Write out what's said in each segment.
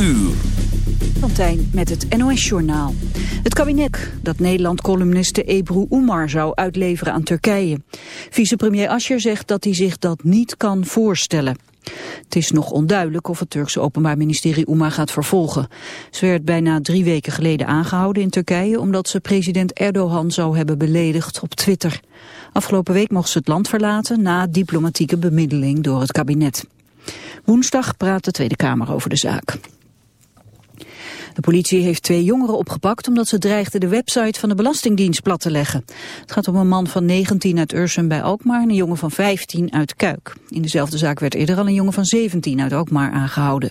uur. Met het NOS-journaal. Het kabinet dat Nederland-columniste Ebru Umar zou uitleveren aan Turkije. Vicepremier Asscher zegt dat hij zich dat niet kan voorstellen. Het is nog onduidelijk of het Turkse Openbaar Ministerie Umar gaat vervolgen. Ze werd bijna drie weken geleden aangehouden in Turkije... omdat ze president Erdogan zou hebben beledigd op Twitter. Afgelopen week mocht ze het land verlaten... na diplomatieke bemiddeling door het kabinet. Woensdag praat de Tweede Kamer over de zaak. De politie heeft twee jongeren opgepakt omdat ze dreigden de website van de Belastingdienst plat te leggen. Het gaat om een man van 19 uit Ursum bij Alkmaar en een jongen van 15 uit Kuik. In dezelfde zaak werd eerder al een jongen van 17 uit Alkmaar aangehouden.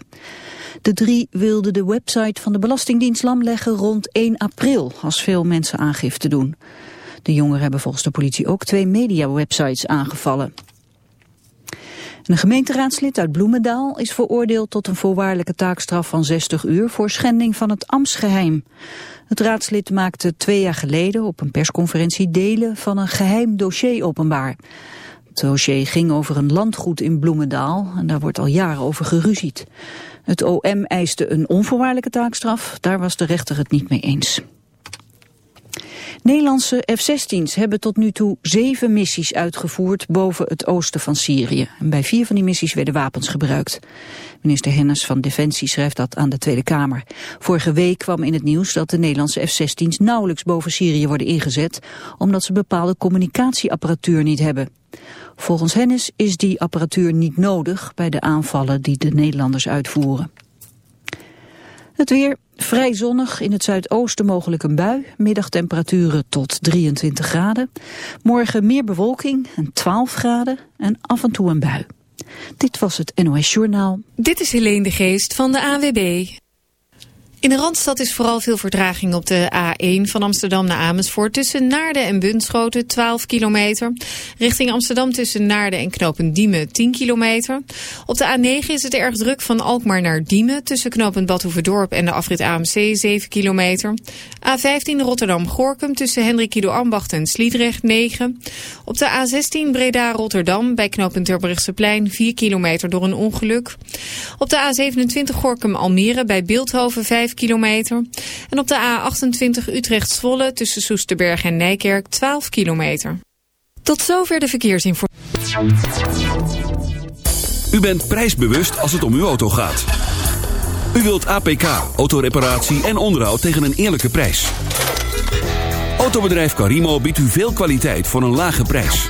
De drie wilden de website van de Belastingdienst lamleggen rond 1 april, als veel mensen aangifte doen. De jongeren hebben volgens de politie ook twee media-websites aangevallen. Een gemeenteraadslid uit Bloemendaal is veroordeeld tot een voorwaardelijke taakstraf van 60 uur voor schending van het ambtsgeheim. Het raadslid maakte twee jaar geleden op een persconferentie delen van een geheim dossier openbaar. Het dossier ging over een landgoed in Bloemendaal en daar wordt al jaren over geruzied. Het OM eiste een onvoorwaardelijke taakstraf, daar was de rechter het niet mee eens. Nederlandse F-16's hebben tot nu toe zeven missies uitgevoerd boven het oosten van Syrië. En bij vier van die missies werden wapens gebruikt. Minister Hennis van Defensie schrijft dat aan de Tweede Kamer. Vorige week kwam in het nieuws dat de Nederlandse F-16's nauwelijks boven Syrië worden ingezet, omdat ze bepaalde communicatieapparatuur niet hebben. Volgens Hennis is die apparatuur niet nodig bij de aanvallen die de Nederlanders uitvoeren. Het weer vrij zonnig, in het zuidoosten mogelijk een bui. Middagtemperaturen tot 23 graden. Morgen meer bewolking en 12 graden en af en toe een bui. Dit was het NOS Journaal. Dit is Helene de Geest van de AWB. In de Randstad is vooral veel vertraging op de A1 van Amsterdam naar Amersfoort. Tussen Naarden en Bunschoten 12 kilometer. Richting Amsterdam tussen Naarden en Knopen Diemen 10 kilometer. Op de A9 is het erg druk van Alkmaar naar Diemen. Tussen Knopen Badhoevedorp en de afrit AMC 7 kilometer. A15 Rotterdam-Gorkum tussen Hendrik Ambacht en Sliedrecht 9. Op de A16 Breda-Rotterdam bij knooppunt Terbrechtseplein 4 kilometer door een ongeluk. Op de A27 Gorkum-Almere bij Beeldhoven 5 kilometer. En op de A28 Utrecht-Zwolle tussen Soesterberg en Nijkerk 12 kilometer. Tot zover de verkeersinformatie. U bent prijsbewust als het om uw auto gaat. U wilt APK, autoreparatie en onderhoud tegen een eerlijke prijs. Autobedrijf Carimo biedt u veel kwaliteit voor een lage prijs.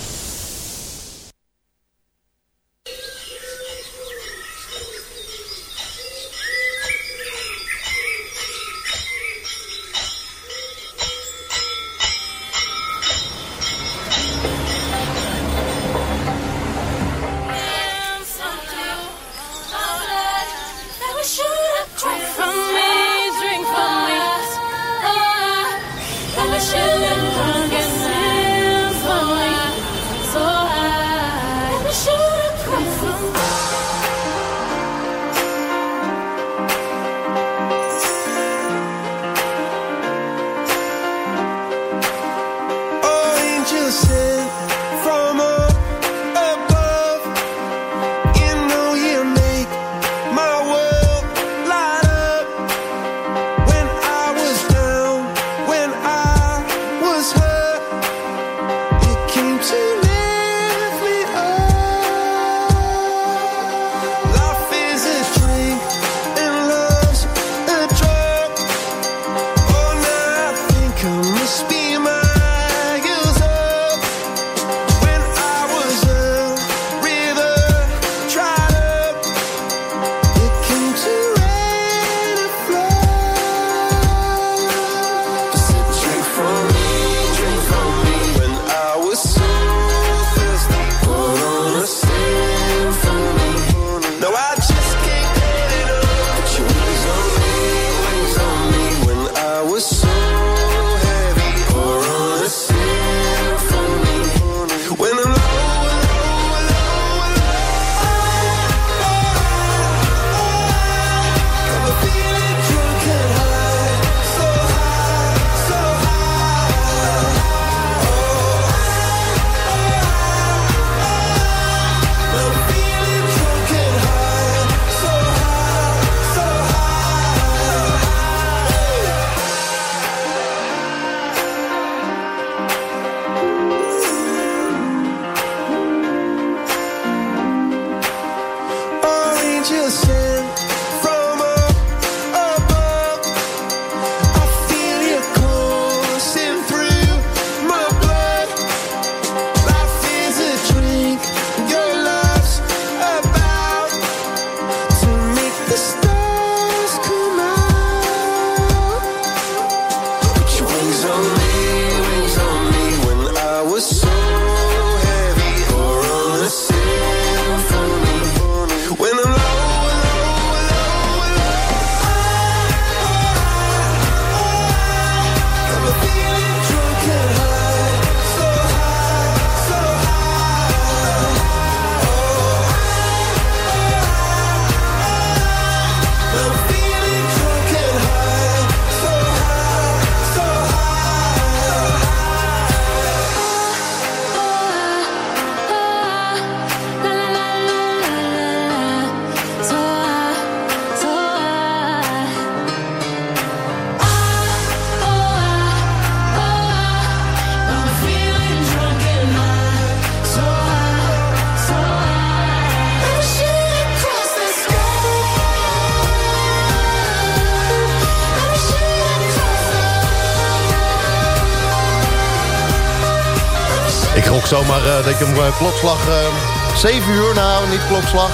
Ik gok zomaar uh, dat ik hem eh, klokslag... Eh, 7 uur, nou niet klokslag.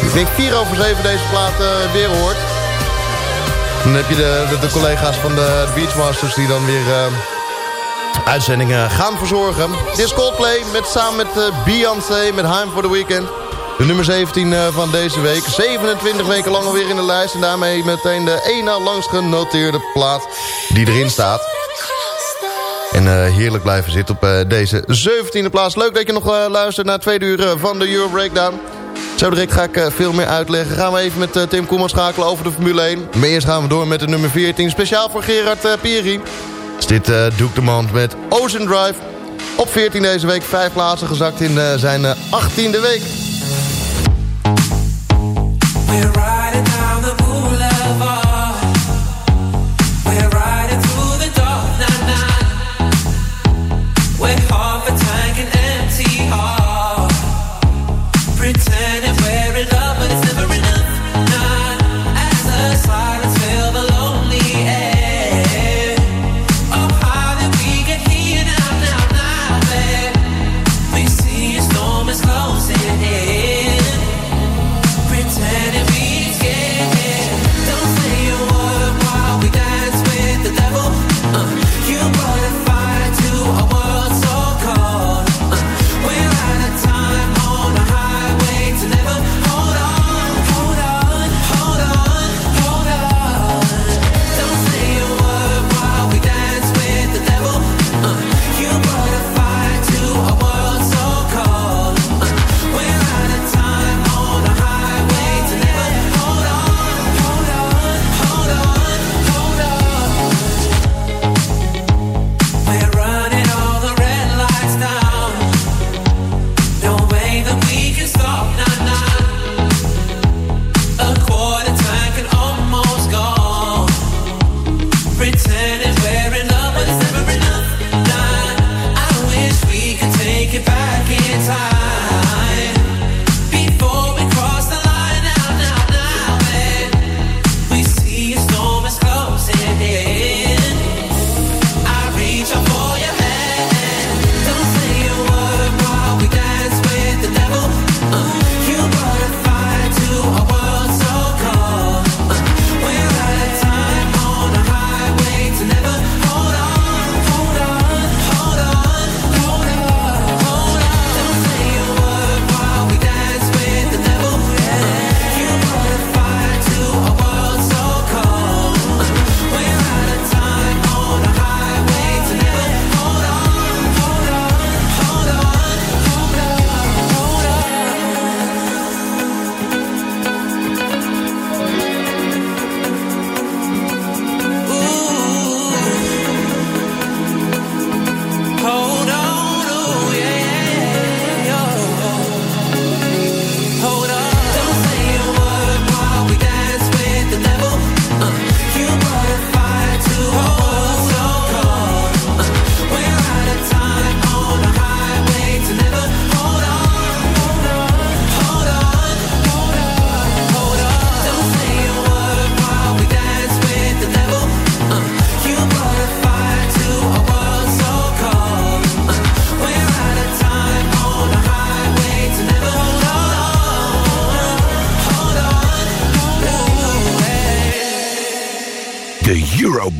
ik denk 4 over 7 deze plaat weer hoort. Dan heb je de, de, collega's van de, Beachmasters die dan weer uitzendingen gaan verzorgen. Dit is Coldplay met, samen met Beyoncé met Heim voor the Weekend. De nummer 17 van deze week. 27 weken lang alweer in de lijst. En daarmee meteen de ene langst genoteerde plaat die erin staat. En eh, heerlijk blijven zitten op eh, deze 17e plaats. Leuk dat je nog eh, luistert naar twee uur van de Euro Breakdown. Zo direct ga ik veel meer uitleggen. Gaan we even met Tim Koeman schakelen over de Formule 1. Maar eerst gaan we door met de nummer 14. Speciaal voor Gerard Pieri. Is dit uh, Duke de Mand met Ocean Drive. Op 14 deze week, vijf plaatsen gezakt in zijn 18e week. We're riding down the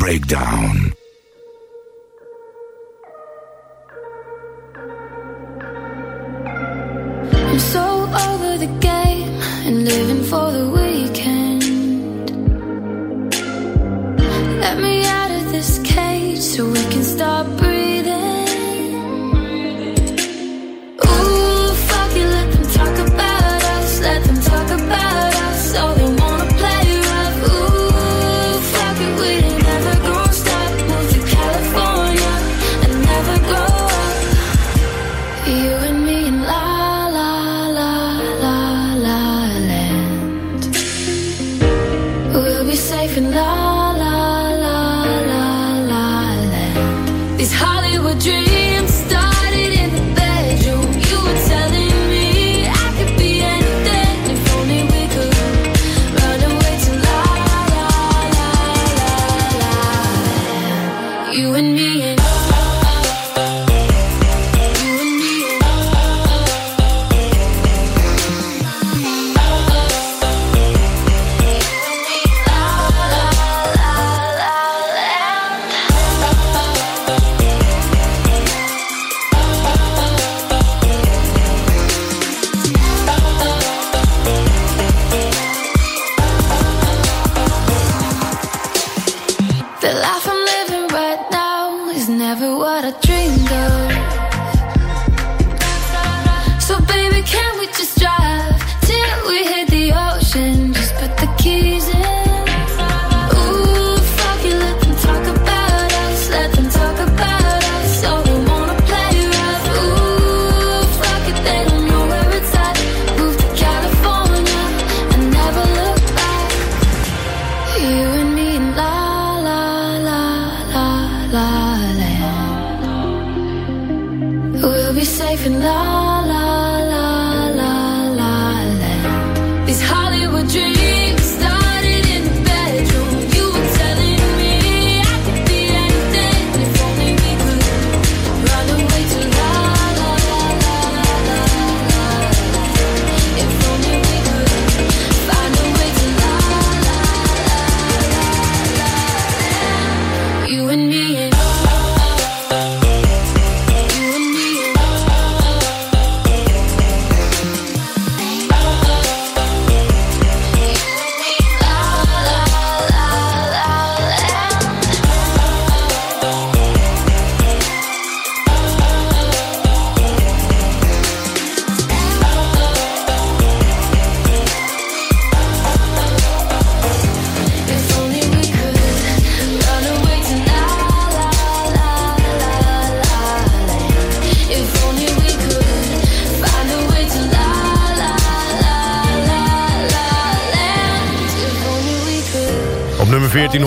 breakdown.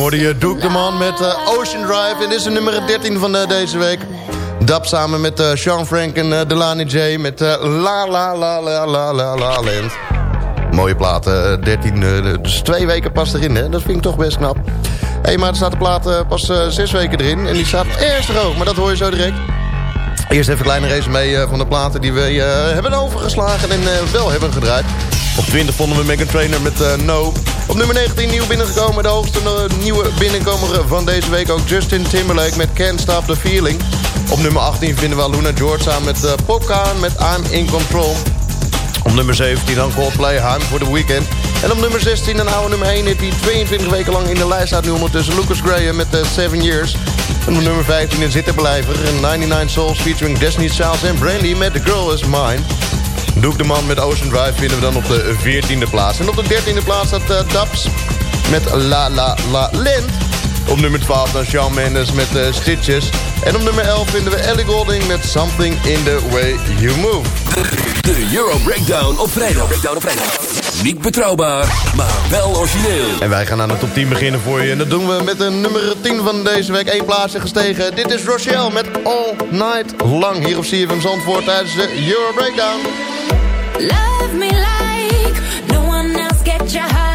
Hoorde je Duke de Man met eh, Ocean Drive. En dit is nummer 13 van eh, deze week. Dap samen met eh, Sean Frank en Delany J met La La La La La La La Land. Mooie platen, 13, eh, dus twee weken pas erin, hè? dat vind ik toch best knap. Hey, maar er staat de plaat pas zes weken erin en die staat erg hoog, maar dat hoor je zo direct. Eerst even een kleine resume van de platen die we hebben overgeslagen en wel hebben gedraaid. Op 20 vonden we Megan Trainer met No. Op nummer 19 nieuw binnengekomen, de hoogste eh, nieuwe binnenkomer van deze week ook Justin Timberlake met Can't Stop the Feeling. Op nummer 18 vinden we Luna George samen met uh, met I'm in Control. Op nummer 17 dan Coldplay, Time for the Weekend. En op nummer 16 een oude nummer 1 die 22 weken lang in de lijst staat nu ondertussen. Lucas Graham met uh, 7 Years. En op nummer 15 een zitterblijver. 99 Souls featuring Destiny Childs en Brandy met The Girl Is Mine. Doek de Man met Ocean Drive vinden we dan op de 14e plaats. En op de 13e plaats staat uh, Dabs met La La La Land. Op nummer 12 dan Shawn Mendes met uh, Stitches. En op nummer 11 vinden we Ellie Golding met Something in the Way You Move. De Euro Breakdown op vrijdag. Breakdown op vrijdag. Niet betrouwbaar, maar wel origineel. En wij gaan aan de top 10 beginnen voor je. En dat doen we met de nummer 10 van deze week. Eén plaats gestegen. Dit is Rochelle met All Night Lang. Hier op CFM Zandvoort tijdens de Euro Breakdown. Love me like no one else get you higher.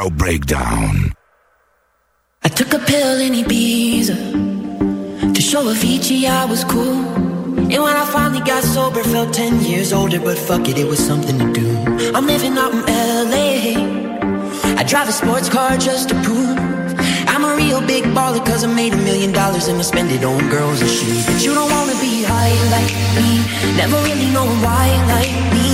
Euro Breakdown. I took a pill in Ibiza to show Avicii I was cool. And when I finally got sober, felt 10 years older, but fuck it, it was something to do. I'm living out in LA. I drive a sports car just to prove I'm a real big baller, cause I made a million dollars and I spend it on girls and shoes. But you don't wanna be high like me, never really know why like me.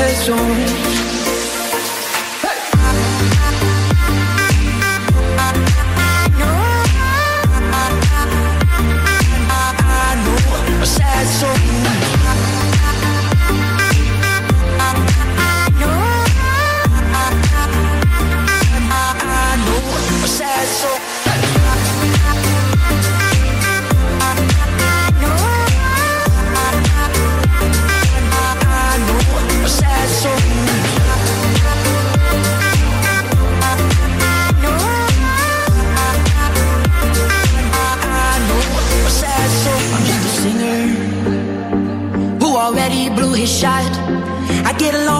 raison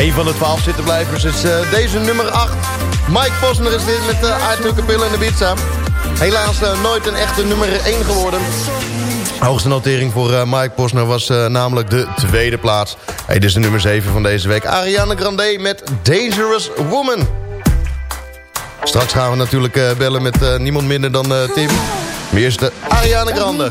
Een van de twaalf zittenblijvers is eh, deze nummer 8. Mike Posner is dit met uh, I Took a Pill in the Pizza. Helaas eh, nooit een echte nummer 1 geworden. Hoogste notering voor eh, Mike Posner was eh, namelijk de tweede plaats. Hey, dit is de nummer 7 van deze week. Ariana Grande met Dangerous Woman. Straks gaan we natuurlijk eh, bellen met eh, niemand minder dan eh, Tim. Maar eerst de Ariana Grande.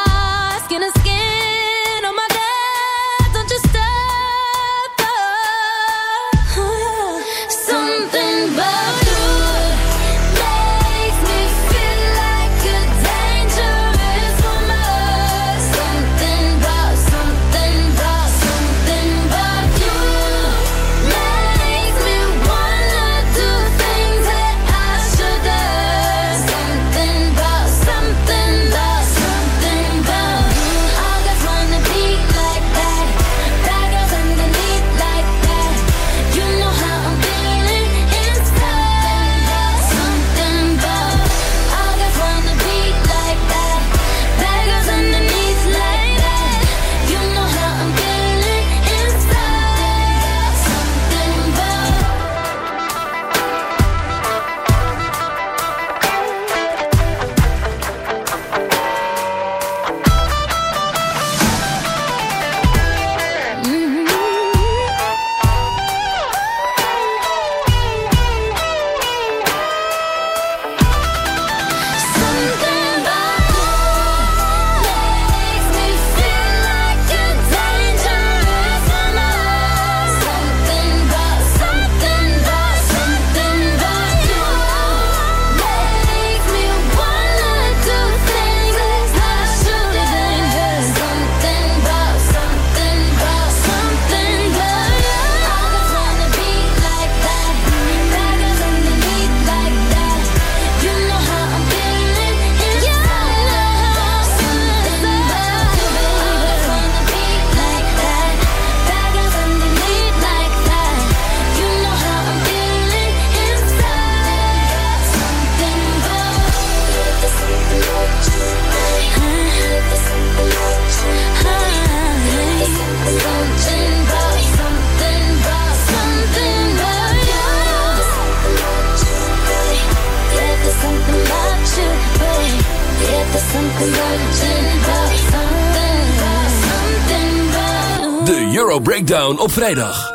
Breakdown op vrijdag.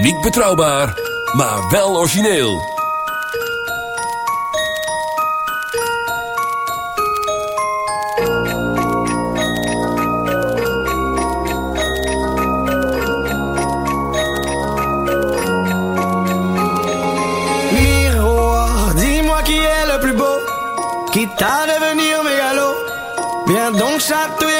Niet betrouwbaar, maar wel origineel. Miroir, dis-moi qui est le plus beau, quitte à devenir mégalo. Viens donc chatouiller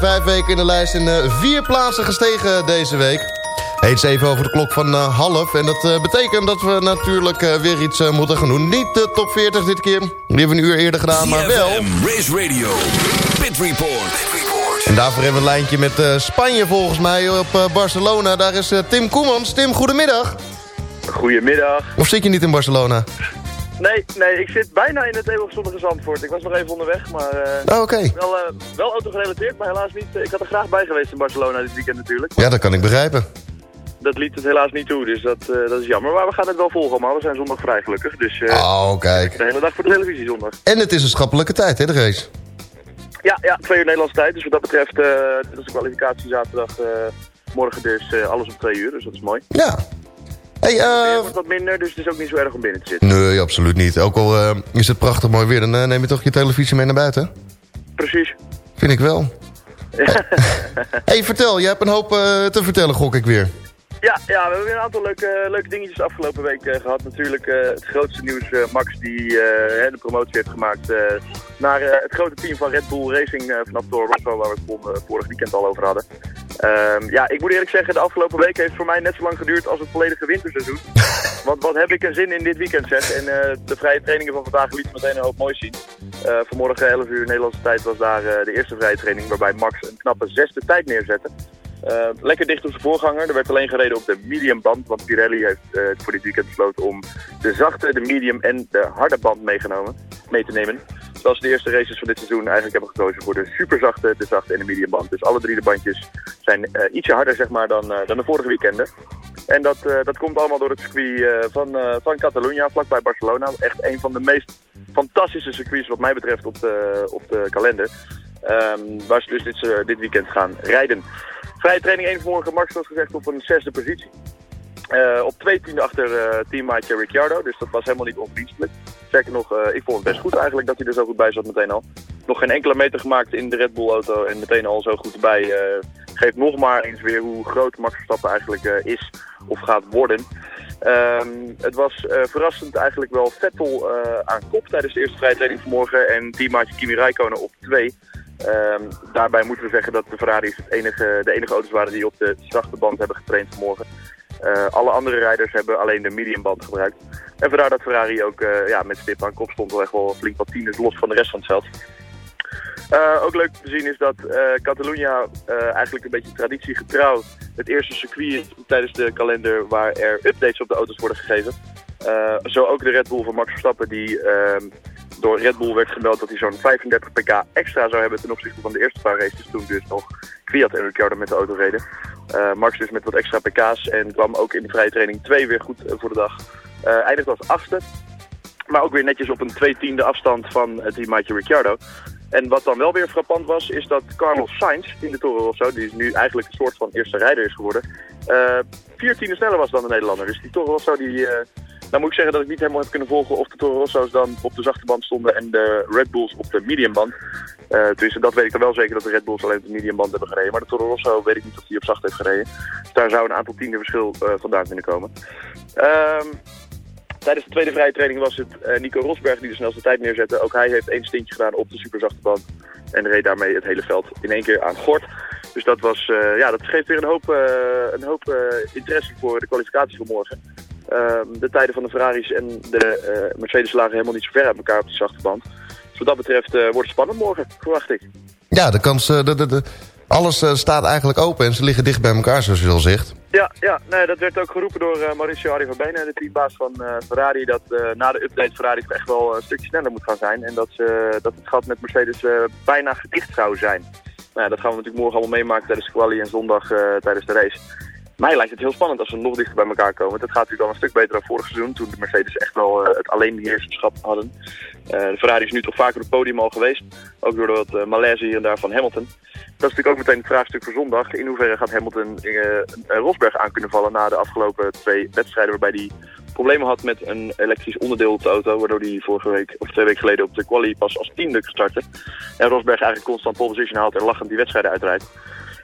vijf weken in de lijst en eh, vier plaatsen gestegen deze week. Is even over de klok van eh, half. En dat eh, betekent dat we natuurlijk eh, weer iets eh, moeten gaan doen. Niet de top 40 dit keer. Die hebben we een uur eerder gedaan, maar wel... Race Radio, Pit Report. En daarvoor hebben we een lijntje met eh, Spanje volgens mij op eh, Barcelona. Daar is eh, Tim Koemans. Tim, goedemiddag. Goedemiddag. Of zit je niet in Barcelona? Nee, nee, ik zit bijna in het eeuwig zonnige Zandvoort. Ik was nog even onderweg, maar eh, Oh, oké. wel, eh, wel autogerelateerd, maar helaas niet. eh, ik had er graag bij geweest in Barcelona dit weekend natuurlijk. Ja, dat kan ik begrijpen. Dat liet het helaas niet toe, dus dat, dat is jammer. Maar we gaan het wel volgen, maar we zijn zondag vrij gelukkig. Dus Oh, kijk. de hele dag voor de televisie zondag. En het is een schappelijke tijd, hè, de race? Ja, ja, twee uur Nederlandse tijd. Dus wat dat betreft, dit is de kwalificatie zaterdag. morgen dus alles om twee uur, dus dat is mooi. Ja. Hey. Het wordt wat minder, dus het is ook niet zo erg om binnen te zitten. Nee, absoluut niet. Ook al eh, is het prachtig mooi weer, dan eh, neem je toch je televisie mee naar buiten? Precies. Vind ik wel. hey, vertel. Je hebt een hoop te vertellen, gok ik weer. Ja, ja, we hebben weer een aantal leuke, leuke dingetjes afgelopen week eh, gehad. Natuurlijk het grootste nieuws, Max die de promotie heeft gemaakt naar het grote team van Red Bull Racing vanaf Toro Rosso, waar we het vol- eh, vorig weekend al over hadden. Ehm, ja, ik moet eerlijk zeggen, de afgelopen week heeft voor mij net zo lang geduurd als het volledige winterseizoen. Want wat heb ik een zin in dit weekend zeg. En eh, de vrije trainingen van vandaag lieten meteen een hoop moois zien. Eh, vanmorgen 11 uur Nederlandse tijd was daar eh, de eerste vrije training waarbij Max een knappe zesde tijd neerzette. Eh, lekker dicht op zijn voorganger. Er werd alleen gereden op de medium band, want Pirelli heeft voor dit weekend besloten om de zachte, de medium en de harde band meegenomen, mee te nemen. Zoals de eerste races van dit seizoen eigenlijk hebben gekozen voor de superzachte, de zachte en de mediumband. Dus alle drie de bandjes zijn eh, ietsje harder zeg maar, dan, eh, dan de vorige weekenden. En dat, eh, dat komt allemaal door het circuit van, van Catalunya, vlakbij Barcelona. Echt een van de meest fantastische circuits wat mij betreft op de, op de kalender. Ehm, waar ze dus dit, dit weekend gaan rijden. Vrije training 1 vanmorgen, Max was gezegd op een zesde positie. Eh, op twee tiende achter eh, teammaatje Ricciardo, dus dat was helemaal niet onvriendelijk. Sterker nog, eh, ik vond het best goed eigenlijk dat hij er zo goed bij zat meteen al. Nog geen enkele meter gemaakt in de Red Bull auto en meteen al zo goed erbij. geeft nog maar eens weer hoe groot Max Verstappen eigenlijk is of gaat worden. Ehm, het was verrassend eigenlijk wel Vettel aan kop tijdens de eerste vrije training vanmorgen en teammaatje Kimi Räikkönen op twee. Ehm, daarbij moeten we zeggen dat de Ferraris het enige, de enige auto's waren die op de zachte band hebben getraind vanmorgen. Eh, alle andere rijders hebben alleen de mediumband gebruikt. En vandaar dat Ferrari ook eh, ja, met stip aan kop stond wel echt wel flink wat tieners los van de rest van het veld. Eh, ook leuk te zien is dat Catalunya eigenlijk een beetje traditiegetrouw het eerste circuit is tijdens de kalender waar er updates op de auto's worden gegeven. Zo ook de Red Bull van Max Verstappen die ehm, door Red Bull werd gemeld dat hij zo'n 35 pk extra zou hebben ten opzichte van de eerste paar races toen dus nog Kwiat en Ricciardo met de auto reden. Eh, Max dus met wat extra pk's en kwam ook in de vrije training 2 weer goed eh, voor de dag. Eh eindigde als achtste, maar ook weer netjes op een twee tiende afstand van het teammaatje Ricciardo. En wat dan wel weer frappant was, is dat Carlos Sainz in de Toro Rosso, die nu eigenlijk een soort van eerste rijder is geworden, eh vier tienden sneller was dan de Nederlander. Dus die Toro Rosso, die, eh nou moet ik zeggen dat ik niet helemaal heb kunnen volgen of de Toro Rosso's dan op de zachte band stonden en de Red Bulls op de mediumband. Eh dus dat weet ik dan wel zeker dat de Red Bulls alleen op de mediumband hebben gereden. Maar de Toro Rosso weet ik niet of die op zacht heeft gereden. Dus daar zou een aantal tienden verschil eh, vandaan kunnen komen. Ehm Tijdens de tweede vrije training was het eh, Nico Rosberg die de snelste tijd neerzette. Ook hij heeft één stintje gedaan op de superzachte band. En reed daarmee het hele veld in één keer aan gort. Dus dat, was, ja, dat geeft weer een hoop, een hoop interesse voor de kwalificatie van morgen. Ehm, de tijden van de Ferraris en de eh, Mercedes lagen helemaal niet zo ver uit elkaar op de zachte band. Dus wat dat betreft eh, wordt het spannend morgen, verwacht ik. Ja, de kans, eh, de, de, de, alles staat eigenlijk open en ze liggen dicht bij elkaar, zoals je al zegt. Ja, ja nee, dat werd ook geroepen door eh, Mauricio Arrivabene, de teambaas van Ferrari, dat na de update Ferrari echt wel een stukje sneller moet gaan zijn. En dat, ze, dat het gat met Mercedes bijna gedicht zou zijn. Nou, ja, dat gaan we natuurlijk morgen allemaal meemaken tijdens de quali en zondag tijdens de race. Mij lijkt het heel spannend als we nog dichter bij elkaar komen. Dat gaat natuurlijk al een stuk beter dan vorig seizoen, toen de Mercedes echt wel eh, het alleen beheerserschap hadden. Eh, de Ferrari is nu toch vaker op het podium al geweest, ook door wat uh, malaise hier en daar van Hamilton. Dat is natuurlijk ook meteen het vraagstuk voor zondag. In hoeverre gaat Hamilton Rosberg aan kunnen vallen na de afgelopen twee wedstrijden waarbij hij problemen had met een elektrisch onderdeel op de auto, waardoor hij vorige week of twee weken geleden op de quali pas als tiende startte. En Rosberg eigenlijk constant pole position haalt en lachend die wedstrijden uitrijdt.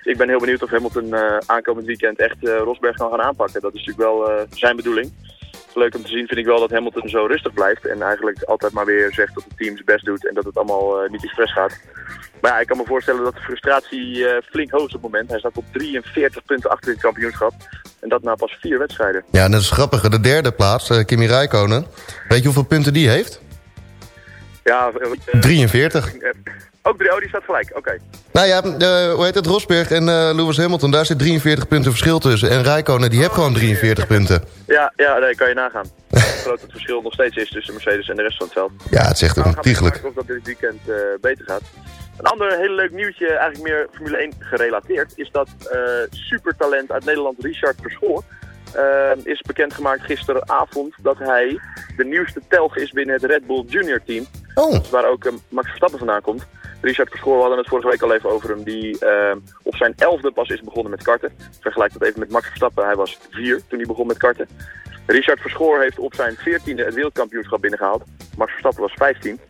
Ik ben heel benieuwd of Hamilton eh, aankomend weekend echt eh, Rosberg kan gaan aanpakken. Dat is natuurlijk wel eh, zijn bedoeling. Leuk om te zien vind ik wel dat Hamilton zo rustig blijft en eigenlijk altijd maar weer zegt dat het team zijn best doet en dat het allemaal niet expres gaat. Maar ja, ik kan me voorstellen dat de frustratie flink hoog is op het moment. Hij staat op 43 punten achter in het kampioenschap. En dat na pas vier wedstrijden. Ja, en dat is grappig. De derde plaats, eh, Kimi. Weet je hoeveel punten die heeft? Ja, eh, 43. Ook drie, oh die staat gelijk, oké. Nou ja, hoe heet het? Rosberg en eh, Lewis Hamilton, daar zit 43 punten verschil tussen. En Räikkönen, die heeft gewoon 43 punten. Ja, ja, nee, kan je nagaan. Groot het verschil nog steeds is tussen Mercedes en de rest van het veld. Ja, het is echt Nou, ontiegelijk. kijken of dat dit weekend eh, beter gaat. Een ander heel leuk nieuwtje, eigenlijk meer Formule 1 gerelateerd, is dat eh, supertalent uit Nederland Richard Verschoor eh, is bekendgemaakt gisteravond dat hij de nieuwste telg is binnen het Red Bull Junior team. Oh. Waar ook Max Verstappen vandaan komt. Richard Verschoor, we hadden het vorige week al even over hem, die eh, op zijn elfde pas is begonnen met karten. Vergelijk dat even met Max Verstappen, hij was vier toen hij begon met karten. Richard Verschoor heeft op zijn 14e het wereldkampioenschap binnengehaald. Max Verstappen was 15.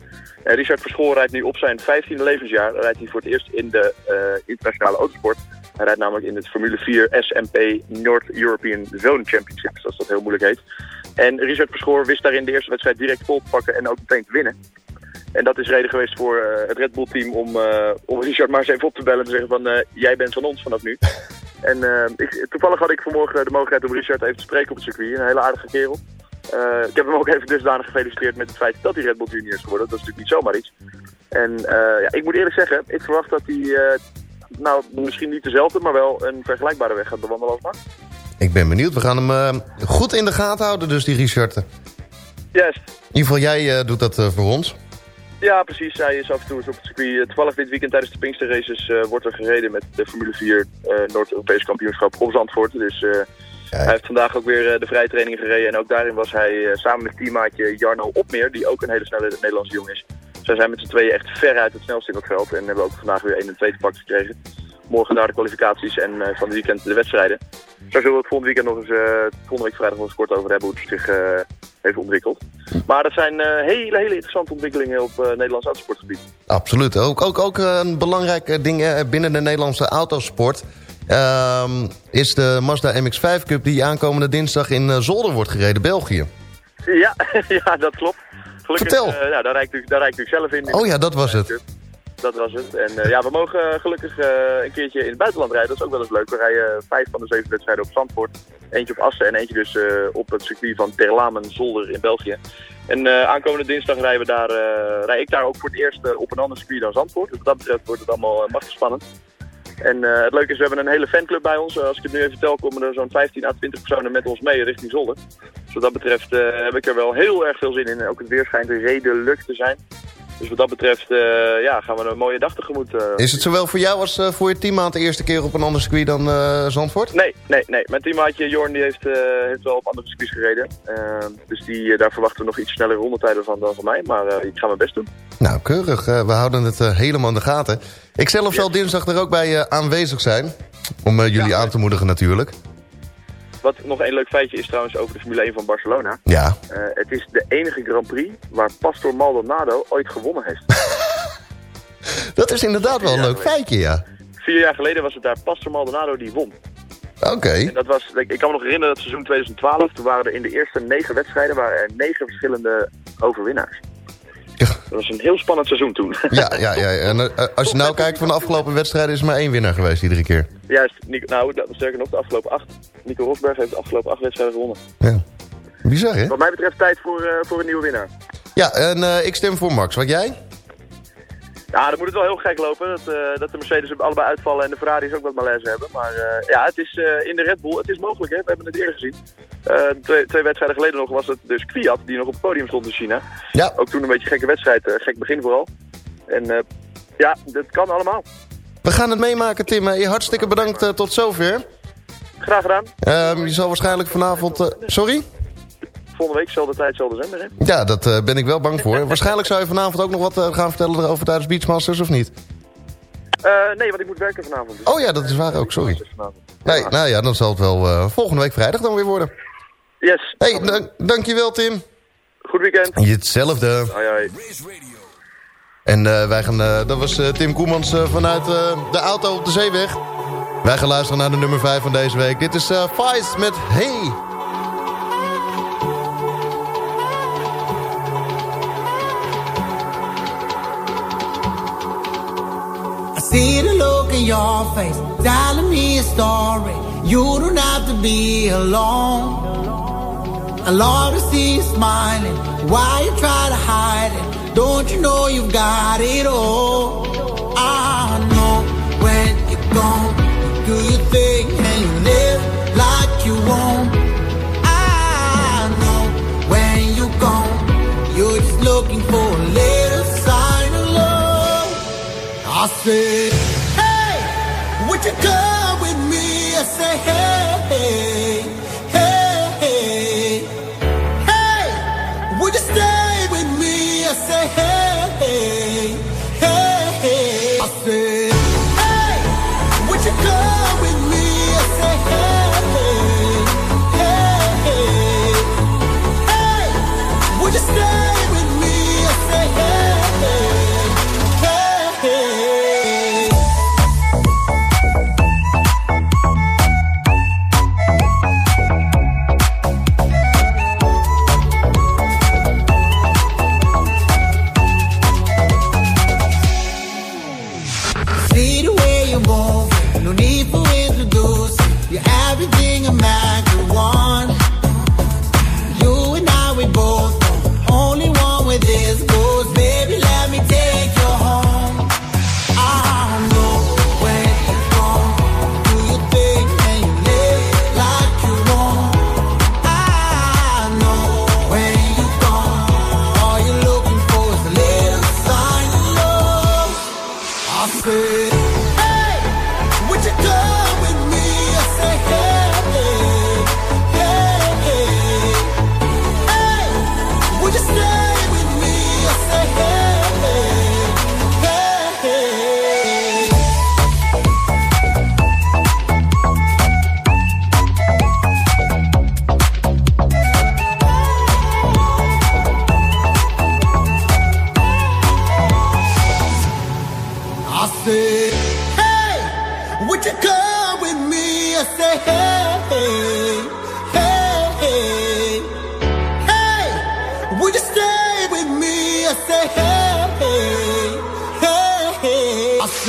En Richard Verschoor rijdt nu op zijn 15e levensjaar rijdt hij voor het eerst in de eh, internationale autosport. Hij rijdt namelijk in het Formule 4 SMP North European Zone Championship, zoals dat heel moeilijk heet. En Richard Verschoor wist daarin de eerste wedstrijd direct vol te pakken en ook meteen te winnen. En dat is reden geweest voor eh, het Red Bull team om, eh, om Richard maar eens even op te bellen en te zeggen van eh, jij bent van ons vanaf nu. En ik, toevallig had ik vanmorgen de mogelijkheid om Richard even te spreken op het circuit. Een hele aardige kerel. Ik heb hem ook even dusdanig gefeliciteerd met het feit dat hij Red Bull Junior is geworden. Dat is natuurlijk niet zomaar iets. En ja, ik moet eerlijk zeggen, ik verwacht dat hij, nou misschien niet dezelfde, maar wel een vergelijkbare weg gaat bewandelen als Max. Ik ben benieuwd. We gaan hem goed in de gaten houden, dus die Richard. In Yes. ieder geval, jij doet dat voor ons. Ja, precies. Hij is af en toe eens op het circuit. Eh, Toevallig dit weekend tijdens de Pinkster Races eh, wordt er gereden met de Formule 4 eh, Noord-Europese kampioenschap op Zandvoort. Dus hij heeft vandaag ook weer de vrije training gereden. En ook daarin was hij samen met teammaatje Jarno Opmeer, die ook een hele snelle Nederlandse jongen is. Zij zijn met z'n tweeën echt veruit het snelste in dat veld. En hebben ook vandaag weer 1 en 2 te pakken gekregen. Morgen daar de kwalificaties en eh, van het weekend de wedstrijden. Daar zullen we het volgende weekend nog eens, eh, volgende week vrijdag nog eens kort over hebben hoe het zich eh, heeft ontwikkeld. Maar dat zijn hele, hele interessante ontwikkelingen op Nederlands autosportgebied. Absoluut. Ook, ook, ook een belangrijk ding binnen de Nederlandse autosport... ehm, is de Mazda MX-5 Cup die aankomende dinsdag in Zolder wordt gereden, België. Ja, ja dat klopt. Gelukkig, Vertel. ja, daar rijd ik, daar rijd ik zelf in. Oh ja, dat was het. Dat was het. En eh, ja, we mogen eh, gelukkig eh, een keertje in het buitenland rijden. Dat is ook wel eens leuk. We rijden vijf van de zeven wedstrijden op Zandvoort. Eentje op Assen en eentje dus op het circuit van Terlamen Zolder in België. En aankomende dinsdag rijden we daar, rij ik daar ook voor het eerst op een ander circuit dan Zandvoort. Dus wat dat betreft wordt het allemaal machtig spannend. En het leuke is, we hebben een hele fanclub bij ons. Als ik het nu even vertel, komen er zo'n 15 à 20 personen met ons mee richting Zolder. Dus wat dat betreft heb ik er wel heel erg veel zin in. Ook het weer schijnt redelijk te zijn. Dus wat dat betreft eh, ja, gaan we een mooie dag tegemoet. eh. Is het zowel voor jou als eh, voor je teammaat de eerste keer op een ander circuit dan Zandvoort? Nee, nee, nee. Mijn teammaatje Jorn die heeft, heeft wel op andere circuits gereden. Eh, dus die, daar verwachten we nog iets snellere rondetijden van dan van mij. Maar ik ga mijn best doen. Nou, keurig. We houden het helemaal in de gaten. Ik zelf zal dinsdag er ook bij aanwezig zijn. Om jullie aan te moedigen natuurlijk. Wat nog één leuk feitje is trouwens over de Formule 1 van Barcelona. Ja. Eh, het is de enige Grand Prix waar Pastor Maldonado ooit gewonnen heeft. Dat is inderdaad wel een leuk feitje, ja. Vier jaar geleden was het daar Pastor Maldonado die won. Oké. En dat was, ik, ik kan me nog herinneren dat seizoen 2012, toen waren er in de eerste negen wedstrijden waren er negen verschillende overwinnaars. Dat was een heel spannend seizoen toen. Ja, ja, ja. En eh, als je nou kijkt van de afgelopen wedstrijden is er maar één winnaar geweest iedere keer. Juist, Nico, nou, sterker nog, de afgelopen acht. Nico Rosberg heeft de afgelopen acht wedstrijden gewonnen. Bizar, hè? Wat mij betreft tijd voor, eh, voor een nieuwe winnaar. Ja, en eh, ik stem voor Max. Wat jij? Ja, dan moet het wel heel gek lopen. Dat, eh, dat de Mercedes allebei uitvallen en de Ferraris ook wat malaise hebben. Maar eh, ja, het is eh, in de Red Bull, het is mogelijk hè. We hebben het eerder gezien. Twee, twee wedstrijden geleden nog was het dus Kwiat die nog op het podium stond in China. Ja. Ook toen een beetje gekke wedstrijd, gek begin vooral. En ja, dat kan allemaal. We gaan het meemaken, Tim. Hartstikke bedankt tot zover. Graag gedaan. Ehm, je zal waarschijnlijk vanavond... sorry? Volgende week, zelfde tijd, zelfde zender hè. Ja, dat eh, ben ik wel bang voor. Waarschijnlijk zou je vanavond ook nog wat eh, gaan vertellen over tijdens Beachmasters, of niet? Eh, nee, want ik moet werken vanavond. dus- Oh ja, dat is waar ook, sorry. Nee, nou ja, dan zal het wel volgende week vrijdag dan weer worden. Yes. Hey, dank- dankjewel Tim. Goed weekend. Hetzelfde. Hoi, hoi. En wij gaan, dat was Tim Koemans vanuit de auto op de zeeweg. Wij gaan luisteren naar de nummer 5 van deze week. Dit is Vice met Hey. See the look in your face, telling me a story. You don't have to be alone. I love to see you smiling. Why you try to hide it? Don't you know you've got it all? I Said, hey, would you come with me? I say, hey,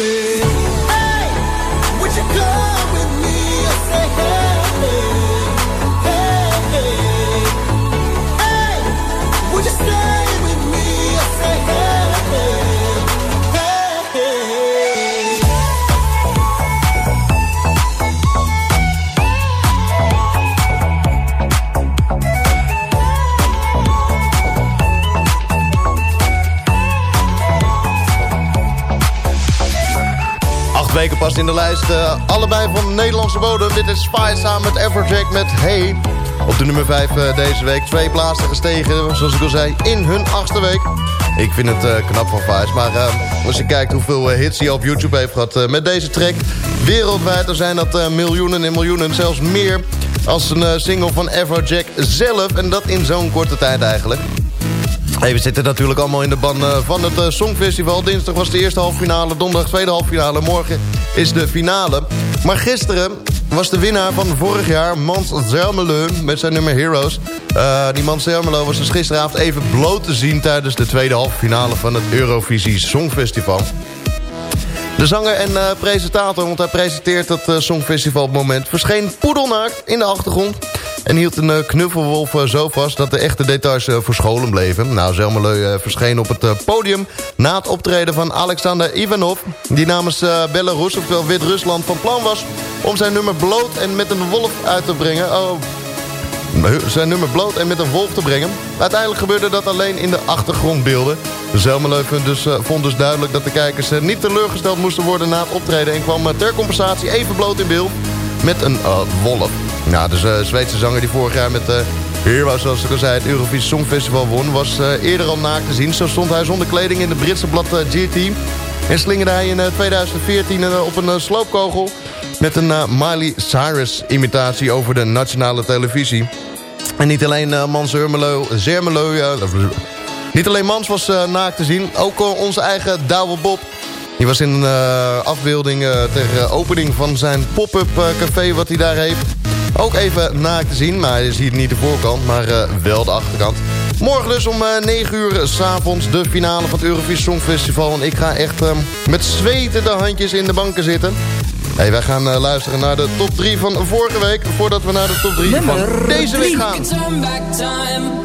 hey. Pas in de lijst. eh, allebei van Nederlandse bodem. Dit is Spy samen met Everjack met Hey. Op de nummer 5 deze week. Twee plaatsen gestegen, zoals ik al zei, in hun achtste week. Ik vind het eh, knap van Vice. Maar eh, als je kijkt hoeveel eh, hits hij op YouTube heeft gehad eh, met deze track. Wereldwijd dan zijn dat eh, miljoenen en miljoenen. Zelfs meer als een eh, single van Everjack zelf. En dat in zo'n korte tijd eigenlijk. We zitten natuurlijk allemaal in de ban eh, van het eh, Songfestival. Dinsdag was de eerste halffinale, donderdag tweede halffinale. Morgen is de finale. Maar gisteren was de winnaar van vorig jaar, Mans Zelmelo, met zijn nummer Heroes. Eh, die Mans Zelmelo was dus gisteravond even bloot te zien... tijdens de tweede halffinale van het Eurovisie Songfestival. De zanger en eh, presentator, want hij presenteert het eh, Songfestival op het moment... verscheen poedelnaakt in de achtergrond... en hield een eh, knuffelwolf eh, zo vast dat de echte details eh, verscholen bleven. Nou, Zelmeleu verscheen op het podium na het optreden van Alexander Ivanov... die namens Belarus, oftewel Wit-Rusland, van plan was... om zijn nummer bloot en met een wolf uit te brengen... Oh, zijn nummer bloot en met een wolf te brengen. Uiteindelijk gebeurde dat alleen in de achtergrondbeelden. Zelmeleu vond dus, vond dus duidelijk dat de kijkers niet teleurgesteld moesten worden na het optreden... en kwam ter compensatie even bloot in beeld met een wolf. Nou, de Zweedse zanger die vorig jaar met... eh Heroes, zoals ik al zei, het Eurovisie Songfestival won... was eh, eerder al naakt te zien. Zo stond hij zonder kleding in de Britse blad eh, GT... en slingerde hij in eh, 2014 eh, op een sloopkogel... met een Miley Cyrus imitatie over de nationale televisie... En niet alleen Mans ja, niet alleen Mans was naakt te zien, ook onze eigen Douwe Bob. Die was in een afbeelding ter opening van zijn pop-up café wat hij daar heeft. Ook even naakt te zien, maar je ziet niet de voorkant, maar uh, wel de achterkant. Morgen dus om 9 uur s'avonds de finale van het Eurovisie Songfestival. En ik ga echt uh, met zwetende handjes in de banken zitten. Hey, wij gaan uh, luisteren naar de top 3 van vorige week... voordat we naar de top 3 van deze week gaan.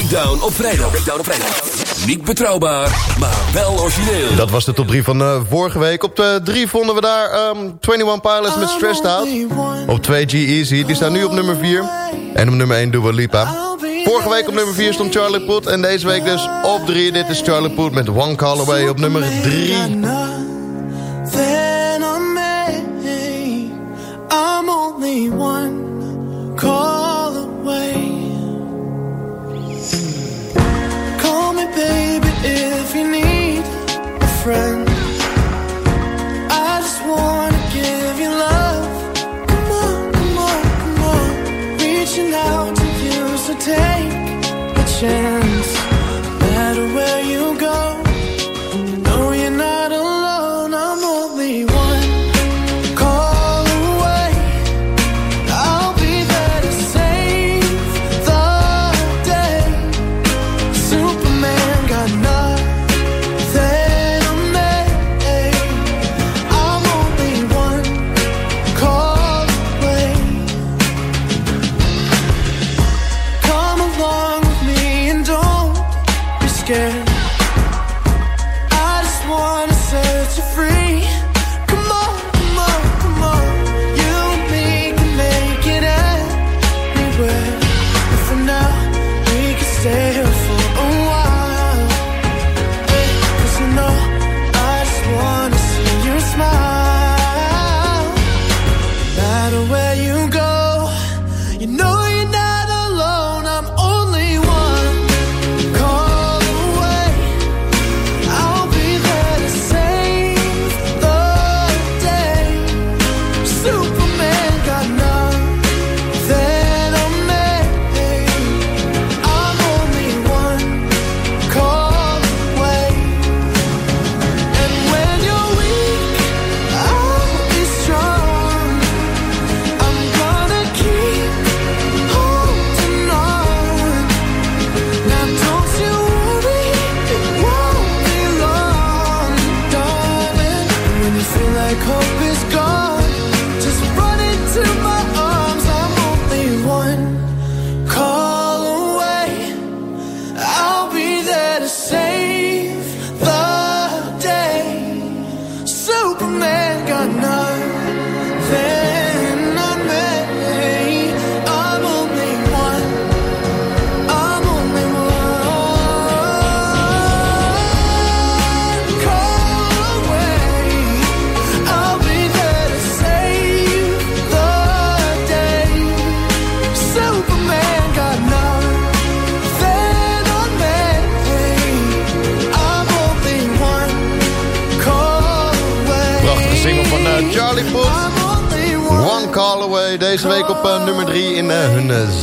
Breakdown op vrijdag. Breakdown op vrijdag. Niet betrouwbaar, maar wel origineel. Dat was de top 3 van uh, vorige week. Op de 3 vonden we daar um, 21 Pilots met Stressed Out. Op 2 G-Eazy, die staan nu op nummer 4. En op nummer 1 Dua Lipa. Vorige week op nummer 4 stond Charlie Puth. En deze week dus op 3. Dit is Charlie Puth met One Call Away op nummer 3.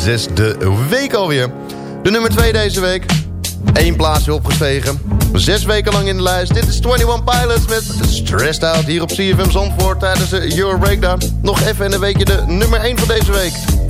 Zesde week alweer. De nummer 2 deze week. Eén plaatsje opgestegen. Zes weken lang in de lijst. Dit is 21 Pilots met Stressed Out hier op CFM Zandvoort tijdens de Euro Breakdown. Nog even en dan weet je de nummer 1 van deze week.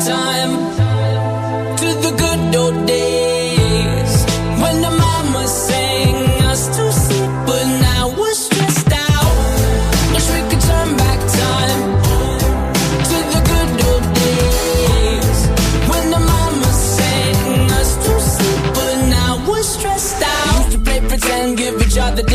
time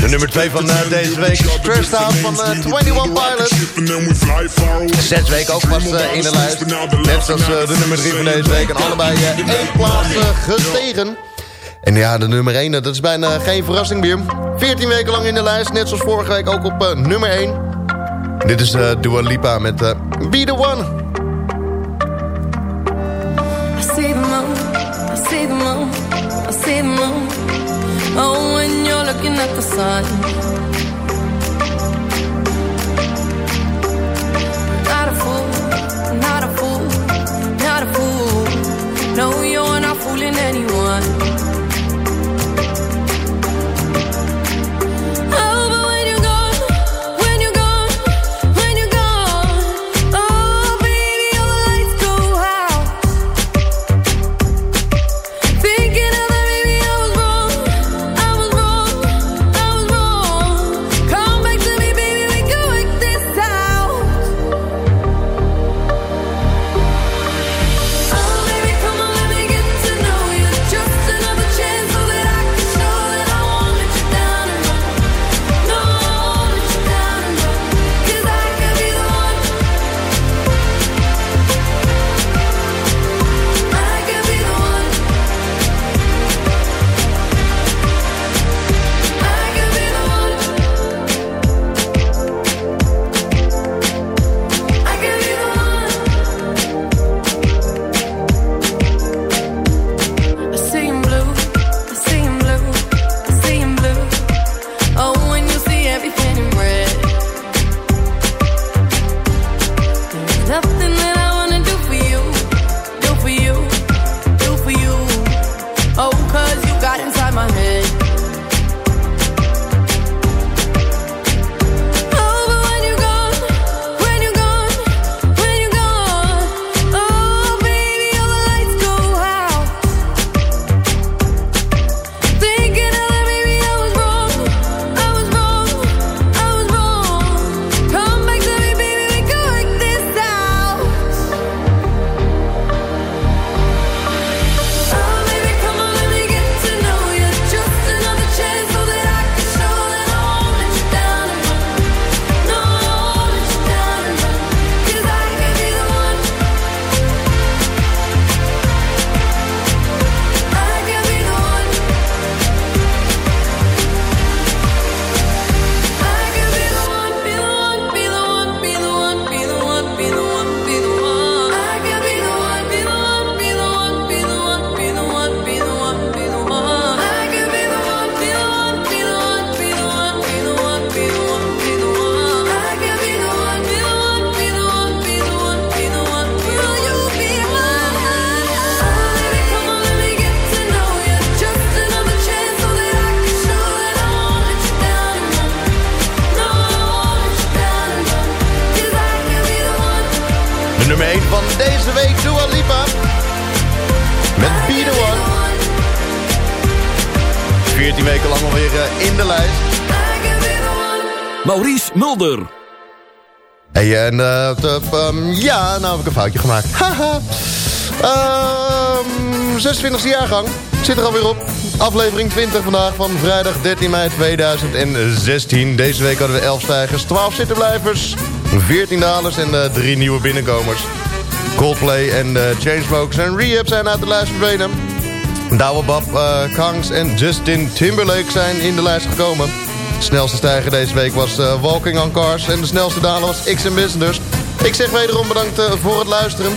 De nummer 2 van eh, deze week Stressed Out van eh, 21 Pilots. Zes weken ook pas eh, in de lijst. Net zoals de nummer 3 van deze week. En allebei één plaats gestegen. En ja, de nummer 1, dat is bijna geen verrassing meer. 14 weken lang in de lijst, net zoals vorige week ook op nummer 1. Dit is Dua Lipa met Be The One. I see the moon, I see the moon, I see the moon. Oh, when looking at the sun. Not a fool, not a fool, not a fool. No, you're not fooling anyone. Hey, en ehm, ja, nou heb ik een foutje gemaakt. Haha. Ehm 26e jaargang. Zit er alweer op. Aflevering 20 vandaag van vrijdag 13 mei 2016. Deze week hadden we 11 stijgers, 12 zittenblijvers, 14 dalers en eh 3 nieuwe binnenkomers. Coldplay en uh, Chainsmokers en Rehab zijn uit de lijst verdwenen. Douwe eh, Kangs en Justin Timberlake zijn in de lijst gekomen. De snelste stijger deze week was eh, Walking on Cars. En de snelste daler was X Business. Ik zeg wederom bedankt eh, voor het luisteren.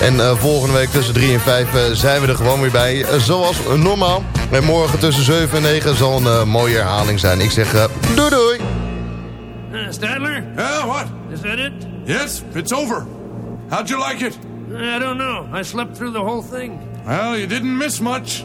En eh, volgende week tussen 3 en 5 eh, zijn we er gewoon weer bij. zoals normaal. En morgen tussen 7 en 9 zal een mooie herhaling zijn. Ik zeg doei doei. Uh, Stadler? Yeah, what? Is that it? Yes, it's over. How'd you like it? I don't know. I slept through the whole thing. Well, you didn't miss much.